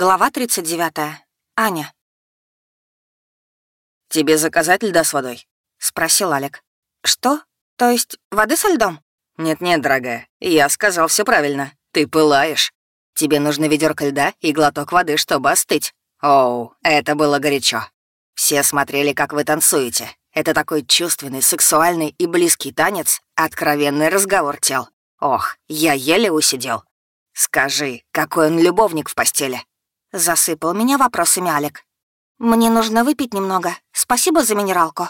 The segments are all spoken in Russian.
Глава 39. Аня. «Тебе заказать льда с водой?» — спросил Алик. «Что? То есть воды со льдом?» «Нет-нет, дорогая, я сказал все правильно. Ты пылаешь. Тебе нужно ведерко льда и глоток воды, чтобы остыть. Оу, это было горячо. Все смотрели, как вы танцуете. Это такой чувственный, сексуальный и близкий танец, откровенный разговор тел. Ох, я еле усидел. Скажи, какой он любовник в постели?» Засыпал меня вопросами Алик. «Мне нужно выпить немного. Спасибо за минералку».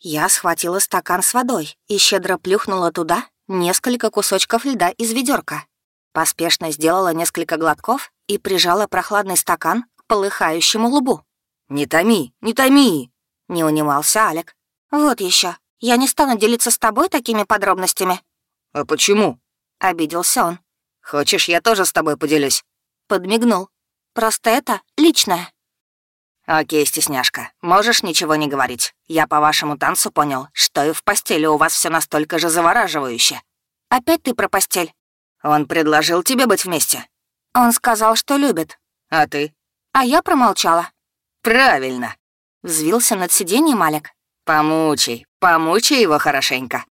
Я схватила стакан с водой и щедро плюхнула туда несколько кусочков льда из ведерка. Поспешно сделала несколько глотков и прижала прохладный стакан к полыхающему лбу. «Не томи, не томи!» — не унимался Алик. «Вот еще. Я не стану делиться с тобой такими подробностями». «А почему?» — обиделся он. «Хочешь, я тоже с тобой поделюсь?» Подмигнул. Просто это личное». «Окей, стесняшка, можешь ничего не говорить. Я по вашему танцу понял, что и в постели у вас все настолько же завораживающе». «Опять ты про постель?» «Он предложил тебе быть вместе?» «Он сказал, что любит». «А ты?» «А я промолчала». «Правильно». Взвился над сиденьем Алек. «Помучай, помучай его хорошенько».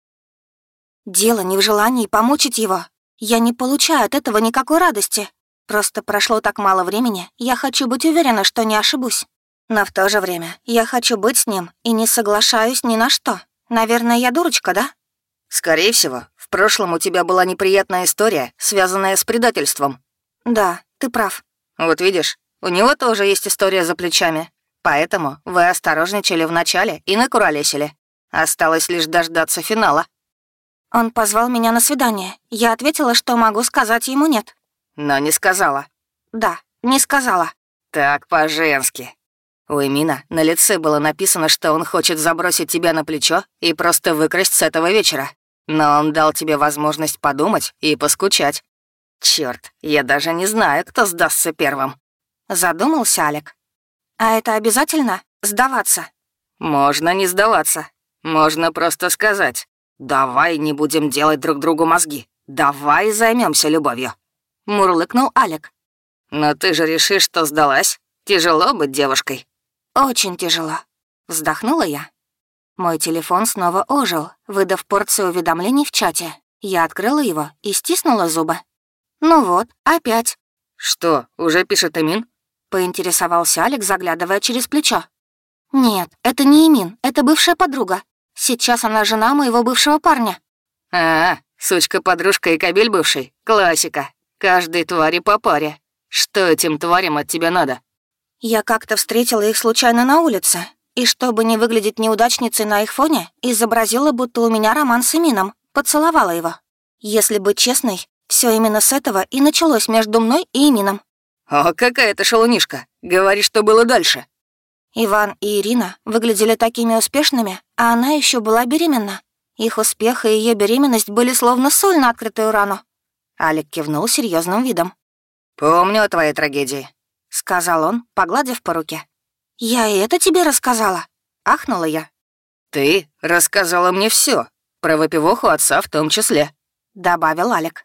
«Дело не в желании помучить его. Я не получаю от этого никакой радости. Просто прошло так мало времени, я хочу быть уверена, что не ошибусь. Но в то же время я хочу быть с ним и не соглашаюсь ни на что. Наверное, я дурочка, да? Скорее всего, в прошлом у тебя была неприятная история, связанная с предательством. Да, ты прав. Вот видишь, у него тоже есть история за плечами. Поэтому вы осторожничали в начале и накуролесили. Осталось лишь дождаться финала. Он позвал меня на свидание. Я ответила, что могу сказать ему «нет». Но не сказала. Да, не сказала. Так по-женски. У Эмина на лице было написано, что он хочет забросить тебя на плечо и просто выкрасть с этого вечера. Но он дал тебе возможность подумать и поскучать. Черт, я даже не знаю, кто сдастся первым. Задумался Алек. А это обязательно сдаваться? Можно не сдаваться. Можно просто сказать. Давай не будем делать друг другу мозги. Давай займемся любовью. — мурлыкнул Алек. «Но ты же решишь, что сдалась. Тяжело быть девушкой». «Очень тяжело», — вздохнула я. Мой телефон снова ожил, выдав порцию уведомлений в чате. Я открыла его и стиснула зубы. «Ну вот, опять». «Что, уже пишет Эмин?» — поинтересовался Алек, заглядывая через плечо. «Нет, это не Эмин, это бывшая подруга. Сейчас она жена моего бывшего парня». «А, сучка-подружка и кабель бывший. Классика. Каждой твари по паре. Что этим тварям от тебя надо?» Я как-то встретила их случайно на улице, и чтобы не выглядеть неудачницей на их фоне, изобразила, будто у меня роман с Эмином, поцеловала его. Если быть честной, все именно с этого и началось между мной и Эмином. «О, какая ты шалунишка! Говори, что было дальше!» Иван и Ирина выглядели такими успешными, а она еще была беременна. Их успех и ее беременность были словно соль на открытую рану. Алик кивнул серьезным видом. «Помню о твоей трагедии», — сказал он, погладив по руке. «Я и это тебе рассказала», — ахнула я. «Ты рассказала мне все, про выпивоху отца в том числе», — добавил Алик.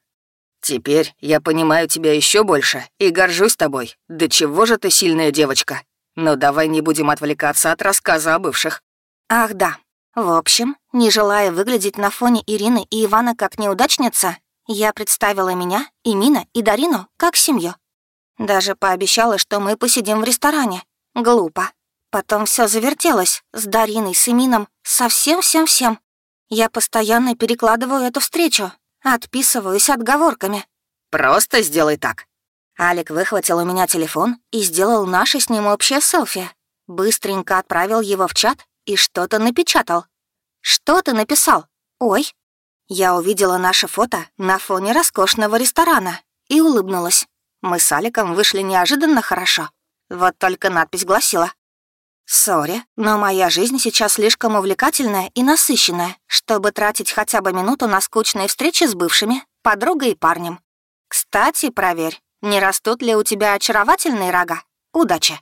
«Теперь я понимаю тебя еще больше и горжусь тобой. Да чего же ты сильная девочка? Но давай не будем отвлекаться от рассказа о бывших». «Ах да. В общем, не желая выглядеть на фоне Ирины и Ивана как неудачница, я представила меня, и Мина, и Дарину как семью. Даже пообещала, что мы посидим в ресторане. Глупо. Потом все завертелось. С Дариной, с Эмином, со всем-всем-всем. Я постоянно перекладываю эту встречу. Отписываюсь отговорками. «Просто сделай так». Алик выхватил у меня телефон и сделал наше с ним общее селфи. Быстренько отправил его в чат и что-то напечатал. «Что ты написал? Ой, я увидела наше фото на фоне роскошного ресторана и улыбнулась. Мы с Аликом вышли неожиданно хорошо. Вот только надпись гласила. «Сори, но моя жизнь сейчас слишком увлекательная и насыщенная, чтобы тратить хотя бы минуту на скучные встречи с бывшими, подругой и парнем. Кстати, проверь, не растут ли у тебя очаровательные рога? Удачи!»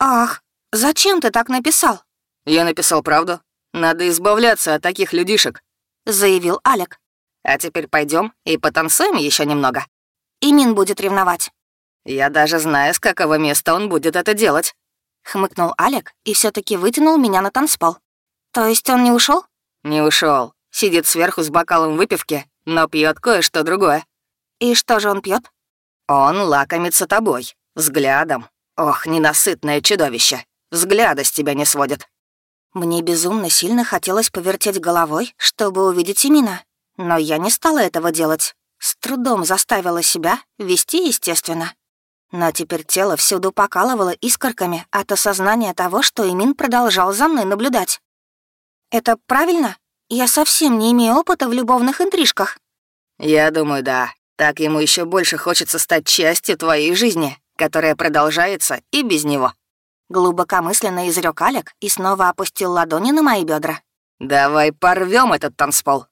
«Ах, зачем ты так написал?» «Я написал правду. Надо избавляться от таких людишек. — заявил Алек. «А теперь пойдем и потанцуем еще немного». И Мин будет ревновать. Я даже знаю, с какого места он будет это делать. Хмыкнул Алек и все таки вытянул меня на танцпол. То есть он не ушел? Не ушел. Сидит сверху с бокалом выпивки, но пьет кое-что другое. И что же он пьет? Он лакомится тобой, взглядом. Ох, ненасытное чудовище. Взгляда с тебя не сводит. Мне безумно сильно хотелось повертеть головой, чтобы увидеть Имина. Но я не стала этого делать. С трудом заставила себя вести естественно. Но теперь тело всюду покалывало искорками от осознания того, что Имин продолжал за мной наблюдать. «Это правильно? Я совсем не имею опыта в любовных интрижках». «Я думаю, да. Так ему еще больше хочется стать частью твоей жизни, которая продолжается и без него». Глубокомысленно изрек Алек и снова опустил ладони на мои бедра. «Давай порвем этот танцпол».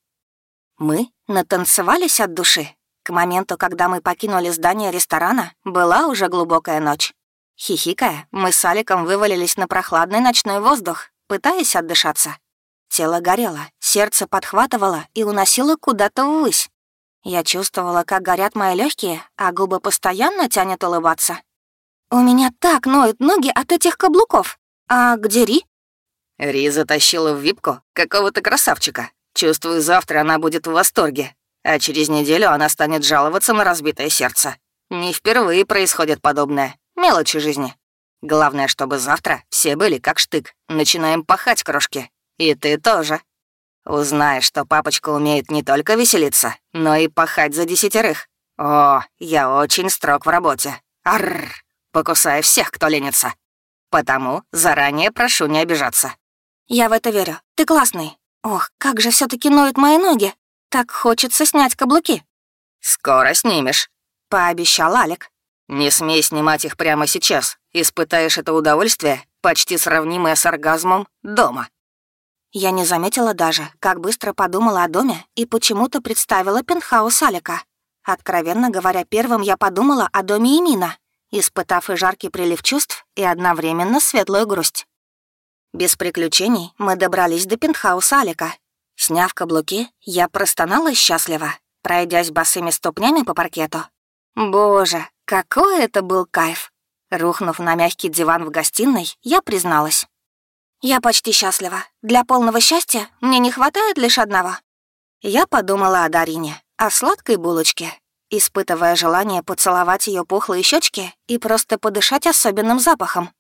Мы натанцевались от души. К моменту, когда мы покинули здание ресторана, была уже глубокая ночь. Хихикая, мы с Аликом вывалились на прохладный ночной воздух, пытаясь отдышаться. Тело горело, сердце подхватывало и уносило куда-то ввысь. Я чувствовала, как горят мои легкие, а губы постоянно тянет улыбаться. «У меня так ноют ноги от этих каблуков. А где Ри?» Ри затащила в випку какого-то красавчика. Чувствую, завтра она будет в восторге. А через неделю она станет жаловаться на разбитое сердце. Не впервые происходит подобное. Мелочи жизни. Главное, чтобы завтра все были как штык. Начинаем пахать крошки. И ты тоже. Узнаешь, что папочка умеет не только веселиться, но и пахать за десятерых. О, я очень строг в работе. Арррр покусая всех, кто ленится. Потому заранее прошу не обижаться». «Я в это верю. Ты классный. Ох, как же все таки ноют мои ноги. Так хочется снять каблуки». «Скоро снимешь», — пообещал Алик. «Не смей снимать их прямо сейчас. Испытаешь это удовольствие, почти сравнимое с оргазмом, дома». Я не заметила даже, как быстро подумала о доме и почему-то представила пентхаус Алика. Откровенно говоря, первым я подумала о доме Имина испытав и жаркий прилив чувств, и одновременно светлую грусть. Без приключений мы добрались до пентхауса Алика. Сняв каблуки, я простонала счастливо, пройдясь босыми ступнями по паркету. Боже, какой это был кайф! Рухнув на мягкий диван в гостиной, я призналась. «Я почти счастлива. Для полного счастья мне не хватает лишь одного». Я подумала о Дарине, о сладкой булочке, испытывая желание поцеловать ее пухлые щечки и просто подышать особенным запахом.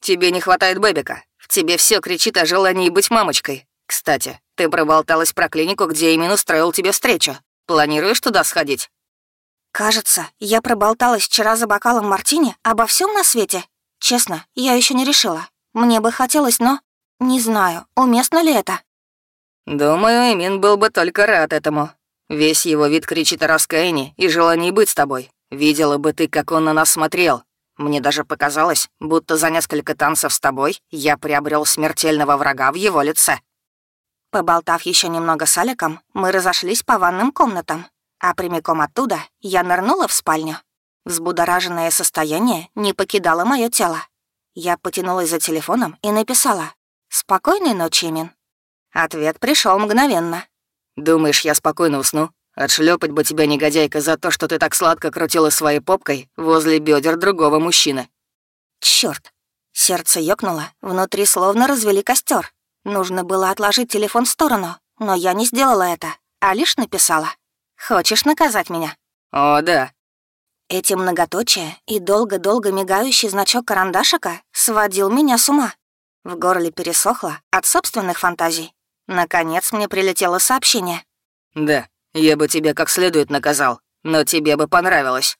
«Тебе не хватает бэбика. В тебе все кричит о желании быть мамочкой. Кстати, ты проболталась про клинику, где именно устроил тебе встречу. Планируешь туда сходить?» «Кажется, я проболталась вчера за бокалом мартини обо всем на свете. Честно, я еще не решила. Мне бы хотелось, но... Не знаю, уместно ли это?» «Думаю, Эмин был бы только рад этому. Весь его вид кричит о раскаянии и желании быть с тобой. Видела бы ты, как он на нас смотрел. Мне даже показалось, будто за несколько танцев с тобой я приобрел смертельного врага в его лице». Поболтав еще немного с Аликом, мы разошлись по ванным комнатам, а прямиком оттуда я нырнула в спальню. Взбудораженное состояние не покидало мое тело. Я потянулась за телефоном и написала «Спокойной ночи, Мин». Ответ пришел мгновенно. «Думаешь, я спокойно усну? Отшлепать бы тебя, негодяйка, за то, что ты так сладко крутила своей попкой возле бедер другого мужчины». Черт! Сердце ёкнуло, внутри словно развели костер. Нужно было отложить телефон в сторону, но я не сделала это, а лишь написала. «Хочешь наказать меня?» «О, да». Эти многоточие и долго-долго мигающий значок карандашика сводил меня с ума. В горле пересохло от собственных фантазий. Наконец мне прилетело сообщение. «Да, я бы тебя как следует наказал, но тебе бы понравилось».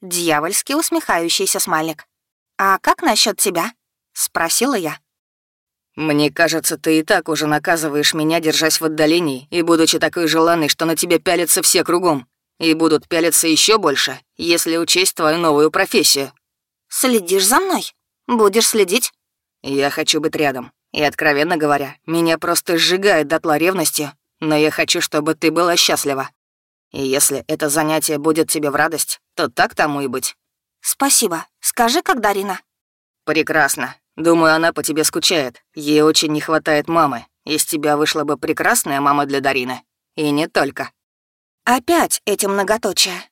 Дьявольски усмехающийся смайлик. «А как насчет тебя?» — спросила я. «Мне кажется, ты и так уже наказываешь меня, держась в отдалении, и будучи такой желанной, что на тебя пялятся все кругом. И будут пялиться еще больше, если учесть твою новую профессию». «Следишь за мной? Будешь следить?» «Я хочу быть рядом. И, откровенно говоря, меня просто сжигает дотла ревностью, но я хочу, чтобы ты была счастлива. И если это занятие будет тебе в радость, то так тому и быть». «Спасибо. Скажи, как Дарина?» «Прекрасно. Думаю, она по тебе скучает. Ей очень не хватает мамы. Из тебя вышла бы прекрасная мама для Дарины. И не только». Опять эти многоточия.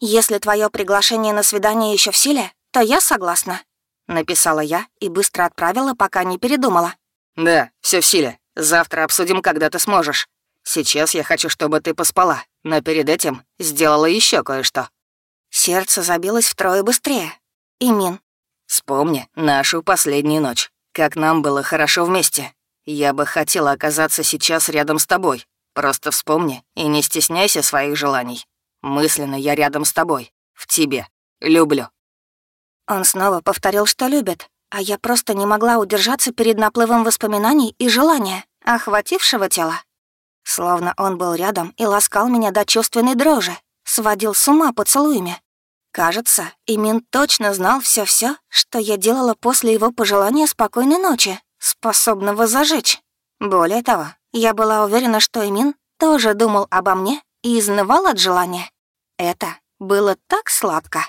«Если твое приглашение на свидание еще в силе, то я согласна», — написала я и быстро отправила, пока не передумала. «Да, все в силе. Завтра обсудим, когда ты сможешь. Сейчас я хочу, чтобы ты поспала, но перед этим сделала еще кое-что». Сердце забилось втрое быстрее. «Имин». «Вспомни нашу последнюю ночь. Как нам было хорошо вместе. Я бы хотела оказаться сейчас рядом с тобой. Просто вспомни и не стесняйся своих желаний. Мысленно я рядом с тобой. В тебе. Люблю». Он снова повторил, что любит, а я просто не могла удержаться перед наплывом воспоминаний и желания, охватившего тело. Словно он был рядом и ласкал меня до чувственной дрожи, сводил с ума поцелуями. Кажется, Имин точно знал все все что я делала после его пожелания спокойной ночи, способного зажечь. Более того, я была уверена, что Имин тоже думал обо мне и изнывал от желания. Это было так сладко.